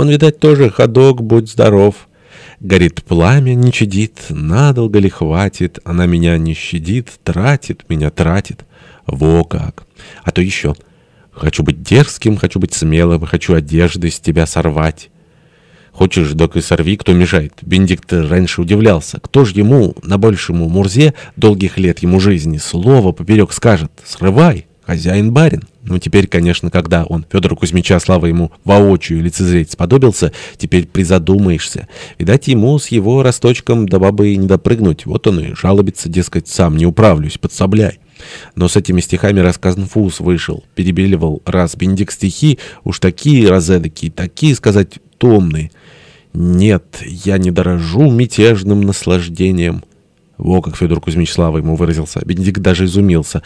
Он, видать, тоже ходок, будь здоров. Горит пламя, не чадит, надолго ли хватит, Она меня не щадит, тратит, меня тратит. Во как! А то еще. Хочу быть дерзким, хочу быть смелым, хочу одежды с тебя сорвать. Хочешь, док и сорви, кто мешает. Бенедикт раньше удивлялся. Кто ж ему, на большему Мурзе, долгих лет ему жизни, слово поперек скажет «срывай» хозяин-барин. Ну, теперь, конечно, когда он, Федор Кузьмича, слава ему, воочию лицезреть сподобился, теперь призадумаешься. Видать, ему с его росточком до бабы не допрыгнуть. Вот он и жалобится, дескать, сам не управлюсь, подсобляй. Но с этими стихами рассказан фуз вышел. Перебеливал раз Бенедикт стихи, уж такие разэдакие, такие, сказать, томные. Нет, я не дорожу мятежным наслаждением. Во как Федор Кузьмич Слава ему выразился. Бенедикт даже изумился.